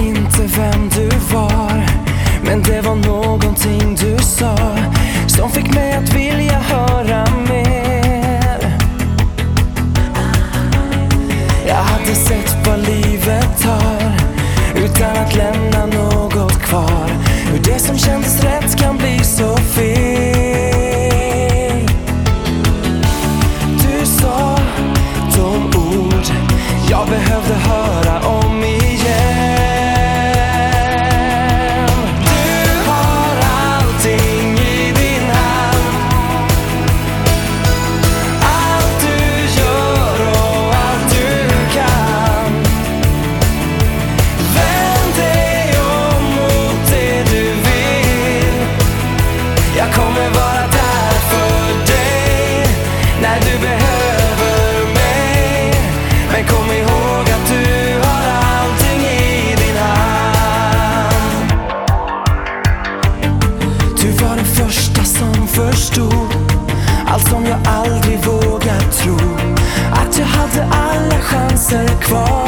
inte vem du var Men det var någonting du sa som fick mig att vilja höra mer. Jag hade sett första som förstod allt som jag aldrig vågat tro. Att jag hade alla chanser kvar.